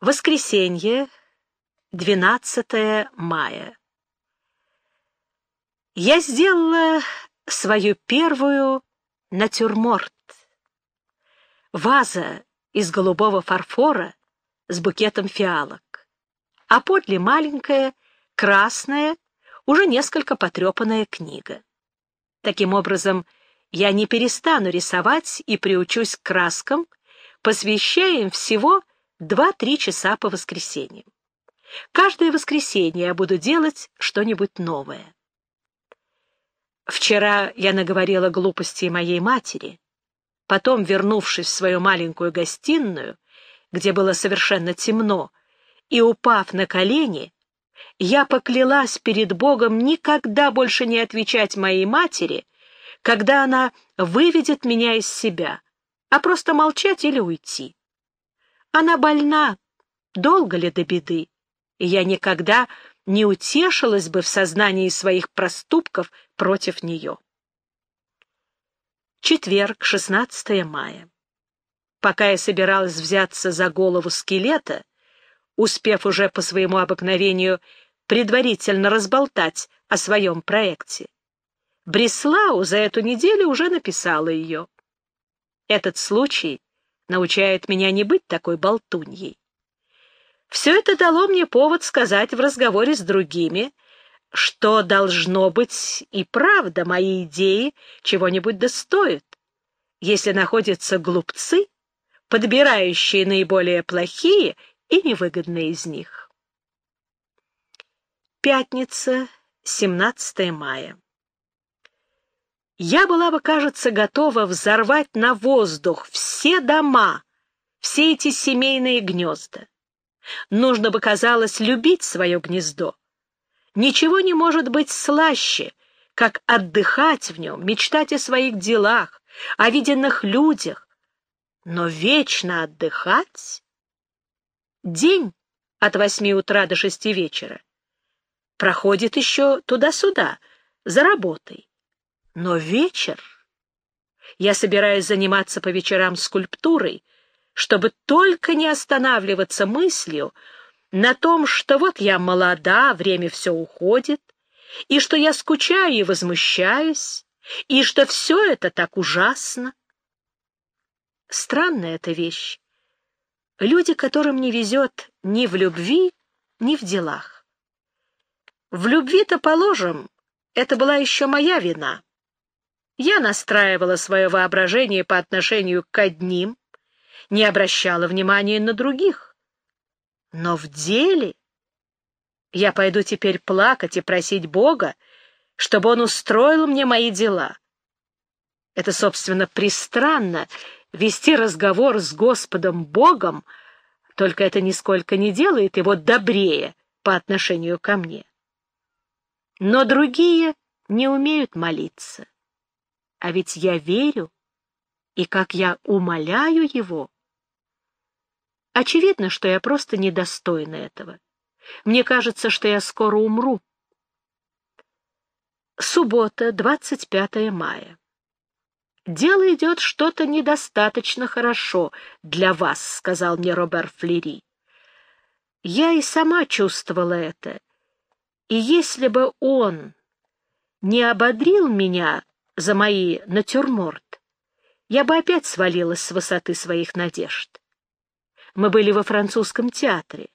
Воскресенье, 12 мая. Я сделала свою первую натюрморт. Ваза из голубого фарфора с букетом фиалок, а подле маленькая, красная, уже несколько потрепанная книга. Таким образом, я не перестану рисовать и приучусь к краскам, посвящая им всего Два-три часа по воскресеньям. Каждое воскресенье я буду делать что-нибудь новое. Вчера я наговорила глупости моей матери. Потом, вернувшись в свою маленькую гостиную, где было совершенно темно, и упав на колени, я поклялась перед Богом никогда больше не отвечать моей матери, когда она выведет меня из себя, а просто молчать или уйти. Она больна. Долго ли до беды? И я никогда не утешилась бы в сознании своих проступков против нее. Четверг, 16 мая. Пока я собиралась взяться за голову скелета, успев уже по своему обыкновению предварительно разболтать о своем проекте, Бреслау за эту неделю уже написала ее. Этот случай научает меня не быть такой болтуньей. Все это дало мне повод сказать в разговоре с другими, что должно быть и правда мои идеи чего-нибудь достоят, если находятся глупцы, подбирающие наиболее плохие и невыгодные из них. Пятница, 17 мая. Я была бы, кажется, готова взорвать на воздух все дома, все эти семейные гнезда. Нужно бы, казалось, любить свое гнездо. Ничего не может быть слаще, как отдыхать в нем, мечтать о своих делах, о виденных людях. Но вечно отдыхать? День от восьми утра до шести вечера проходит еще туда-сюда, за работой. Но вечер... Я собираюсь заниматься по вечерам скульптурой, чтобы только не останавливаться мыслью на том, что вот я молода, время все уходит, и что я скучаю и возмущаюсь, и что все это так ужасно. Странная эта вещь. Люди, которым не везет ни в любви, ни в делах. В любви-то, положим, это была еще моя вина. Я настраивала свое воображение по отношению к одним, не обращала внимания на других. Но в деле я пойду теперь плакать и просить Бога, чтобы Он устроил мне мои дела. Это, собственно, пристранно вести разговор с Господом Богом, только это нисколько не делает его добрее по отношению ко мне. Но другие не умеют молиться. А ведь я верю, и как я умоляю его. Очевидно, что я просто недостойна этого. Мне кажется, что я скоро умру. Суббота, 25 мая. «Дело идет что-то недостаточно хорошо для вас», — сказал мне Робер Флери. Я и сама чувствовала это. И если бы он не ободрил меня за мои натюрморт, я бы опять свалилась с высоты своих надежд. Мы были во французском театре,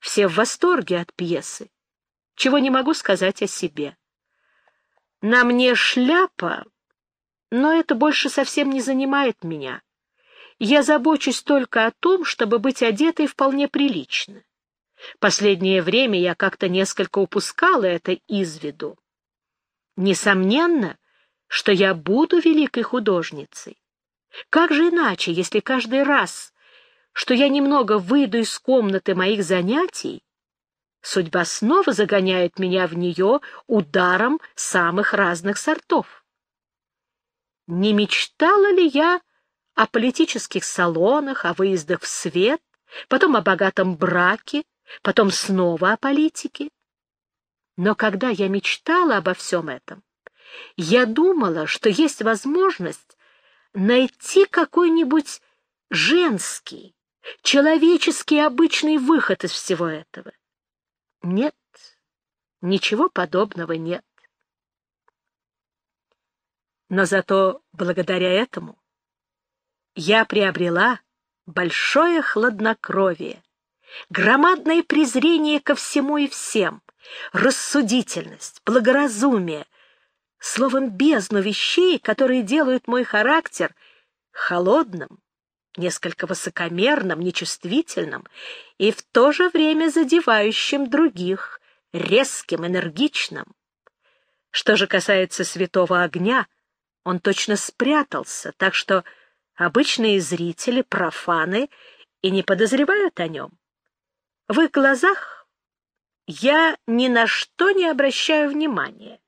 все в восторге от пьесы, чего не могу сказать о себе. На мне шляпа, но это больше совсем не занимает меня. Я забочусь только о том, чтобы быть одетой вполне прилично. Последнее время я как-то несколько упускала это из виду. Несомненно, что я буду великой художницей. Как же иначе, если каждый раз, что я немного выйду из комнаты моих занятий, судьба снова загоняет меня в нее ударом самых разных сортов? Не мечтала ли я о политических салонах, о выездах в свет, потом о богатом браке, потом снова о политике? Но когда я мечтала обо всем этом, я думала, что есть возможность найти какой-нибудь женский, человеческий обычный выход из всего этого. Нет, ничего подобного нет. Но зато благодаря этому я приобрела большое хладнокровие, громадное презрение ко всему и всем, рассудительность, благоразумие, словом, бездну вещей, которые делают мой характер холодным, несколько высокомерным, нечувствительным и в то же время задевающим других, резким, энергичным. Что же касается святого огня, он точно спрятался, так что обычные зрители, профаны, и не подозревают о нем. В их глазах я ни на что не обращаю внимания.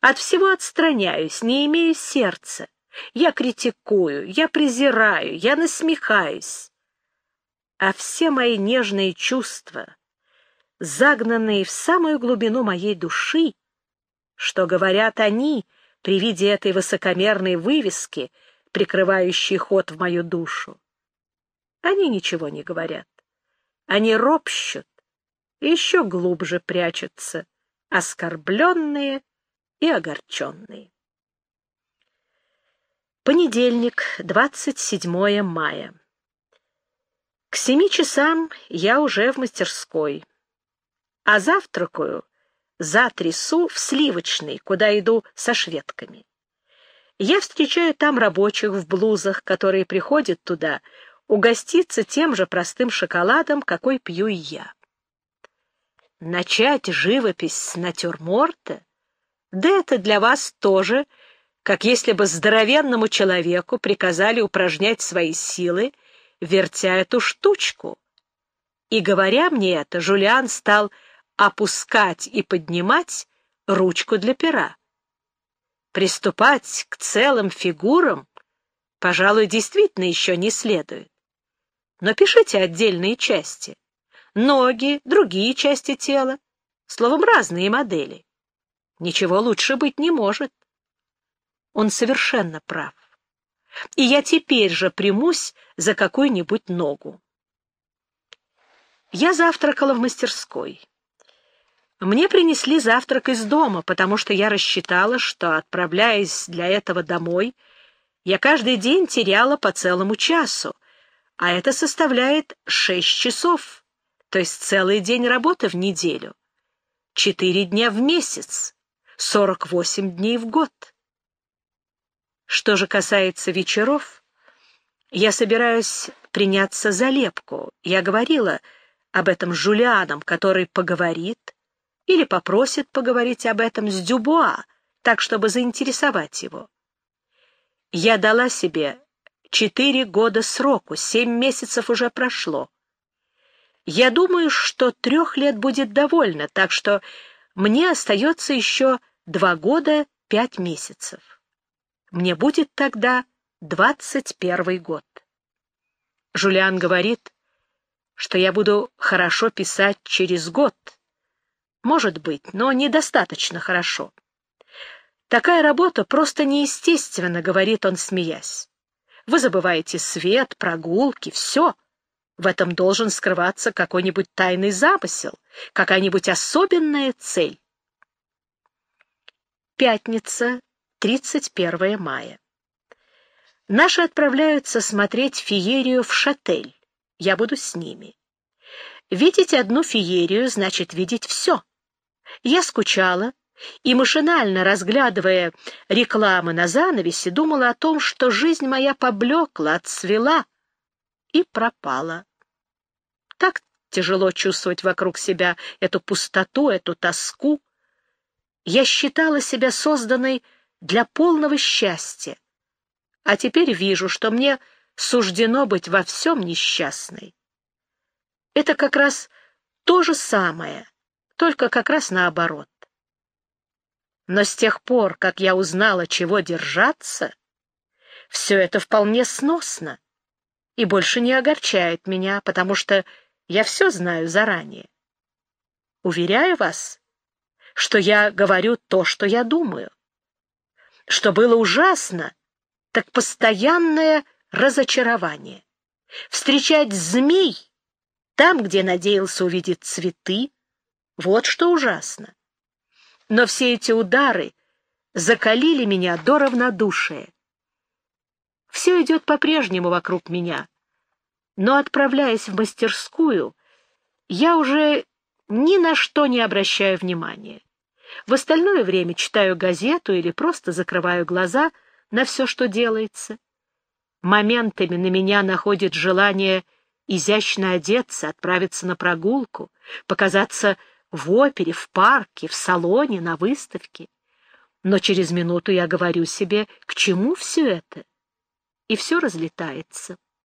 От всего отстраняюсь, не имею сердца. Я критикую, я презираю, я насмехаюсь. А все мои нежные чувства, загнанные в самую глубину моей души, что говорят они при виде этой высокомерной вывески, прикрывающей ход в мою душу. Они ничего не говорят. Они ропщут, еще глубже прячутся, оскорбленные и огорченные. Понедельник, 27 мая. К семи часам я уже в мастерской, а завтракаю за трясу в сливочной, куда иду со шведками. Я встречаю там рабочих в блузах, которые приходят туда угоститься тем же простым шоколадом, какой пью я. Начать живопись с натюрморта? Да это для вас тоже, как если бы здоровенному человеку приказали упражнять свои силы, вертя эту штучку. И, говоря мне это, Жулиан стал опускать и поднимать ручку для пера. Приступать к целым фигурам, пожалуй, действительно еще не следует. Но пишите отдельные части. Ноги, другие части тела. Словом, разные модели. Ничего лучше быть не может. Он совершенно прав. И я теперь же примусь за какую-нибудь ногу. Я завтракала в мастерской. Мне принесли завтрак из дома, потому что я рассчитала, что, отправляясь для этого домой, я каждый день теряла по целому часу, а это составляет шесть часов, то есть целый день работы в неделю, четыре дня в месяц, сорок восемь дней в год. Что же касается вечеров, я собираюсь приняться за лепку. Я говорила об этом с Жулианом, который поговорит или попросит поговорить об этом с Дюбуа, так, чтобы заинтересовать его. Я дала себе Четыре года сроку, семь месяцев уже прошло. Я думаю, что трех лет будет довольно, так что мне остается еще два года пять месяцев. Мне будет тогда двадцать первый год. Жулиан говорит, что я буду хорошо писать через год. Может быть, но недостаточно хорошо. Такая работа просто неестественна, говорит он, смеясь. Вы забываете свет, прогулки, все. В этом должен скрываться какой-нибудь тайный замысел, какая-нибудь особенная цель. Пятница, 31 мая. Наши отправляются смотреть феерию в Шатель. Я буду с ними. Видеть одну феерию значит видеть все. Я скучала, и, машинально разглядывая рекламы на занавесе, думала о том, что жизнь моя поблекла, отцвела и пропала. Так тяжело чувствовать вокруг себя эту пустоту, эту тоску. Я считала себя созданной для полного счастья, а теперь вижу, что мне суждено быть во всем несчастной. Это как раз то же самое, только как раз наоборот. Но с тех пор, как я узнала, чего держаться, все это вполне сносно и больше не огорчает меня, потому что я все знаю заранее. Уверяю вас, что я говорю то, что я думаю. Что было ужасно, так постоянное разочарование. встречать змей там, где надеялся увидеть цветы. Вот что ужасно. Но все эти удары закалили меня до равнодушия. Все идет по-прежнему вокруг меня, но, отправляясь в мастерскую, я уже ни на что не обращаю внимания. В остальное время читаю газету или просто закрываю глаза на все, что делается. Моментами на меня находит желание изящно одеться, отправиться на прогулку, показаться в опере, в парке, в салоне, на выставке. Но через минуту я говорю себе, к чему все это? И все разлетается.